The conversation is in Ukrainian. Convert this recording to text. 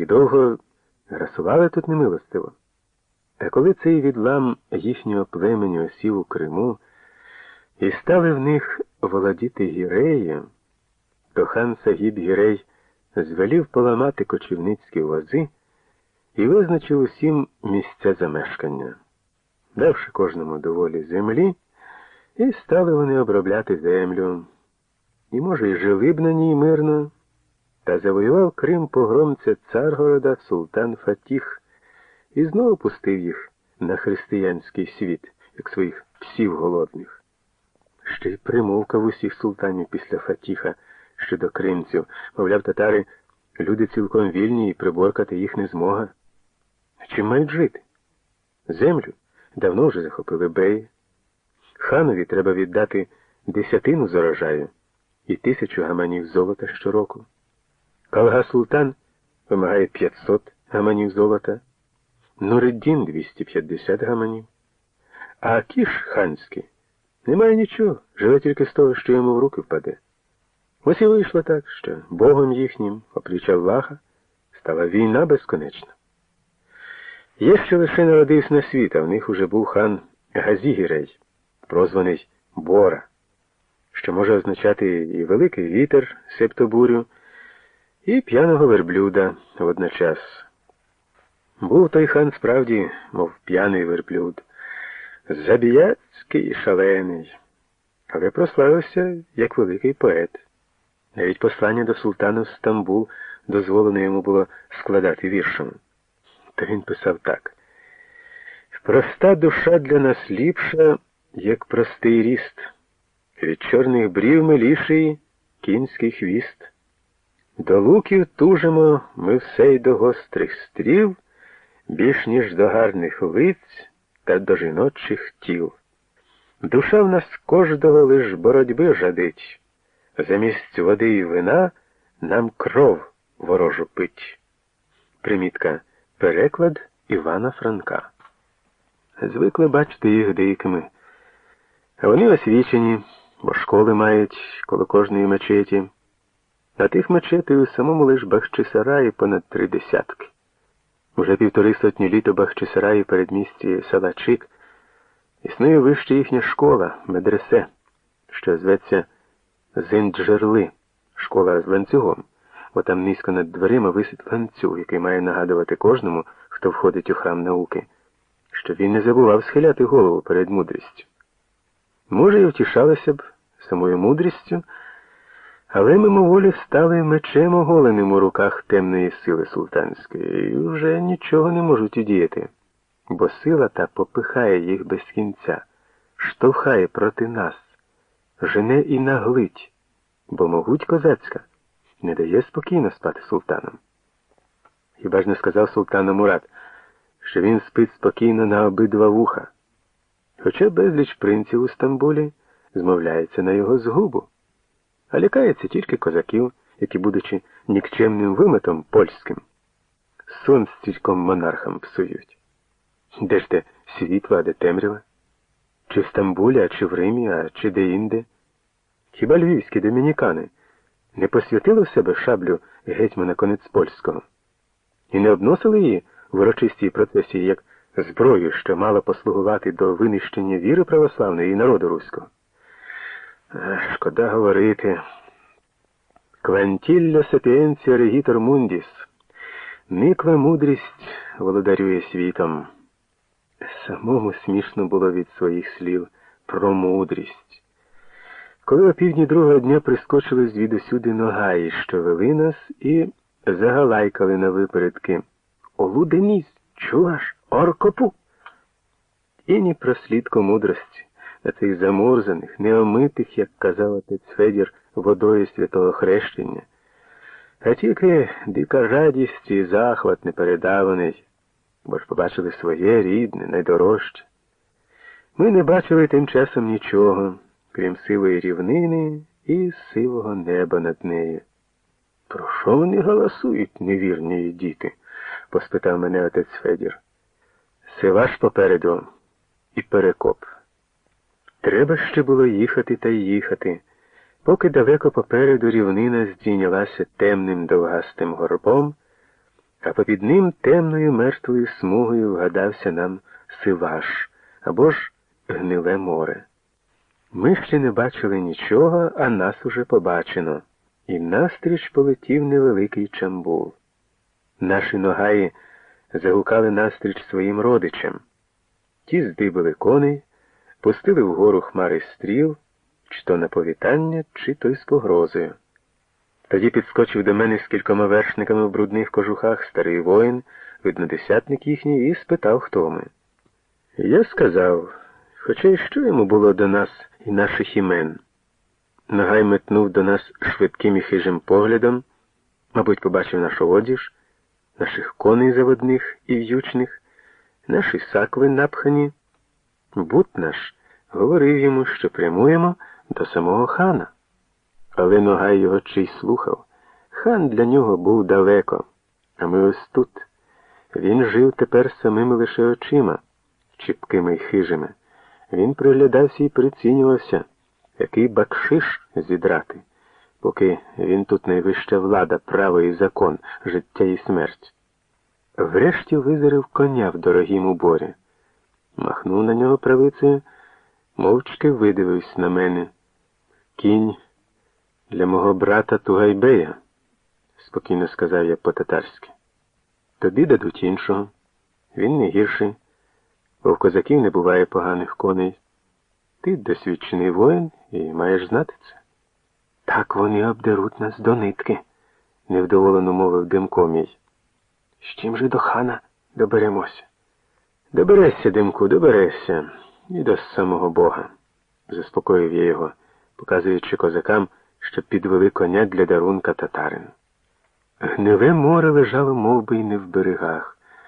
і довго грасували тут немилостиво. А коли цей відлам їхнього племені осів у Криму і стали в них володіти гіреї, то хан Сагіб Гірей звелів поламати кочівницькі вози і визначив усім місця замешкання, давши кожному доволі землі, і стали вони обробляти землю. І, може, й жили б на ній мирно, та завоював Крим погромця Царгорода Султан Фатіх і знову пустив їх на християнський світ, як своїх псів голодних. Ще й примовка в усіх султанів після Фатіха щодо кримців, мовляв, татари люди цілком вільні і приборкати їх не змога. Чим мають жити? Землю давно вже захопили беї. Ханові треба віддати десятину з і тисячу гаманів золота щороку. Калга Султан вимагає 500 гаманів золота, Нуриддін 250 гаманів, а кіш ханський немає нічого, живе тільки з того, що йому в руки впаде. Ось і вийшло так, що Богом їхнім, опліч Аллаха, стала війна безконечна. Є ще лише народився на світ, а в них уже був хан Газігірей, прозваний Бора, що може означати і великий вітер, себто бурю, і п'яного верблюда водночас. Був той хан справді, мов п'яний верблюд, забіяцький і шалений, але прославився як великий поет. Навіть послання до султана в Стамбул дозволено йому було складати віршами. Та він писав так. Проста душа для нас ліпша, як простий ріст, від чорних брів миліший кінський хвіст. До луків тужимо ми все й до гострих стріл, більш ніж до гарних лиць та до жіночих тіл. Душа в нас кожного лиш боротьби жадить, замість води і вина нам кров ворожу пить. Примітка Переклад Івана Франка. Звикли бачити їх деякими. Вони освічені, бо школи мають коло кожної мечеті. А тих мечетей у самому лиш Бахчисараї понад три десятки. Уже півтори сотні літ у Бахчисараї передмісті села Чик існує вища їхня школа, медресе, що зветься Зинджерли, школа з ланцюгом, бо там низько над дверима висить ланцюг, який має нагадувати кожному, хто входить у храм науки, щоб він не забував схиляти голову перед мудрістю. Може, і втішалася б самою мудрістю. Але мимоволі стали мечем оголеним у руках темної сили султанської і вже нічого не можуть удіяти, бо сила та попихає їх без кінця, штовхає проти нас, жене і наглить, бо могуть козацька не дає спокійно спати султанам. Хіба ж не сказав султану Мурат, що він спить спокійно на обидва вуха, хоча безліч принців у Стамбулі змовляється на його згубу а лякається тільки козаків, які, будучи нікчемним виметом польським, сон стільком монархам псують. Де ж те світло, а де темрява? Чи в Стамбулі, а чи в Римі, а чи де інде? Хіба львівські домінікани не посвятили в себе шаблю гетьмана конець польського і не обносили її в урочистій процесії як зброю, що мала послугувати до винищення віри православної і народу руського? Шкода говорити. Квантілля сапіенція регітор мундіс. Никла мудрість володарює світом. Самому смішно було від своїх слів про мудрість. Коли о півдні другого дня прискочили звідусюди ногаї, що вели нас, і загалайкали на випередки. Олу Деніс, чуваш, оркопу. І ні про слідко мудрості на цих замурзаних, неомитих, як казав отець Федір, водою святого хрещення, а тільки дика радість і захват непередаваний, бо ж побачили своє рідне, найдорожче. Ми не бачили тим часом нічого, крім сивої рівнини і сивого неба над нею. Про що вони голосують, невірні діти? поспитав мене отець Федір. Сива ж попереду і перекоп. Треба ще було їхати та їхати, поки далеко попереду рівнина здійнялася темним довгастим горбом, а попід ним темною мертвою смугою вгадався нам сиваш або ж гниле море. Ми ще не бачили нічого, а нас уже побачено, і настріч полетів невеликий чамбул. Наші ногаї загукали настріч своїм родичам. Ті здибили коней, пустили вгору хмари стріл, чи то на повітання, чи то й з погрозою. Тоді підскочив до мене з кількома вершниками в брудних кожухах старий воїн, видно, десятник їхній, і спитав, хто ми. Я сказав, хоча й що йому було до нас і наших імен. Нагай метнув до нас швидким і хижим поглядом, мабуть, побачив нашу одіж, наших коней заводних і в'ючних, наші сакви напхані. Бут наш говорив йому, що прямуємо до самого хана. Але Ногай його чий слухав. Хан для нього був далеко, а ми ось тут. Він жив тепер самими лише очима, чіпкими й хижими. Він приглядався і прицінювався, який бакшиш зідрати, поки він тут найвища влада, право і закон, життя і смерть. Врешті визирив коня в дорогім уборі. Махнув на нього правицею, мовчки видивився на мене. Кінь для мого брата Тугайбея, спокійно сказав я по-татарськи. Тобі дадуть іншого. Він не гірший, бо в козаків не буває поганих коней. Ти досвідчений воїн і маєш знати це. Так вони обдеруть нас до нитки, невдоволено мовив Димко мій. З чим же до хана доберемося? Доберешся, Димку, доберешся, і до самого Бога, заспокоїв я його, показуючи козакам, що підвели коня для дарунка татарин. Гневе море лежало мов би, й не в берегах.